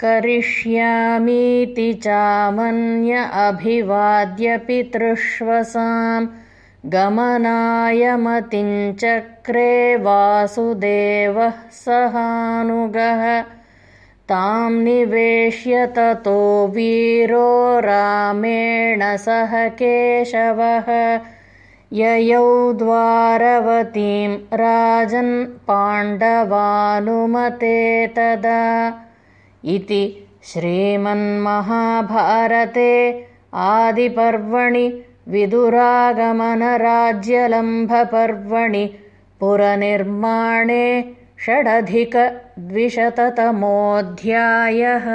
करिष्यामीति चामन्य अभिवाद्य पितृष्वसां गमनाय मतिञ्चक्रे वासुदेवः सहानुगः। तां निवेश्य ततो वीरो रामेण सह केशवः। ययौ द्वारवतीं राजन् पाण्डवानुमते तदा इति श्रीमन्महाभारते आदिपर्वणि विदुरागमनराज्यलम्भपर्वणि पुरनिर्माणे षडधिकद्विशततमोऽध्यायः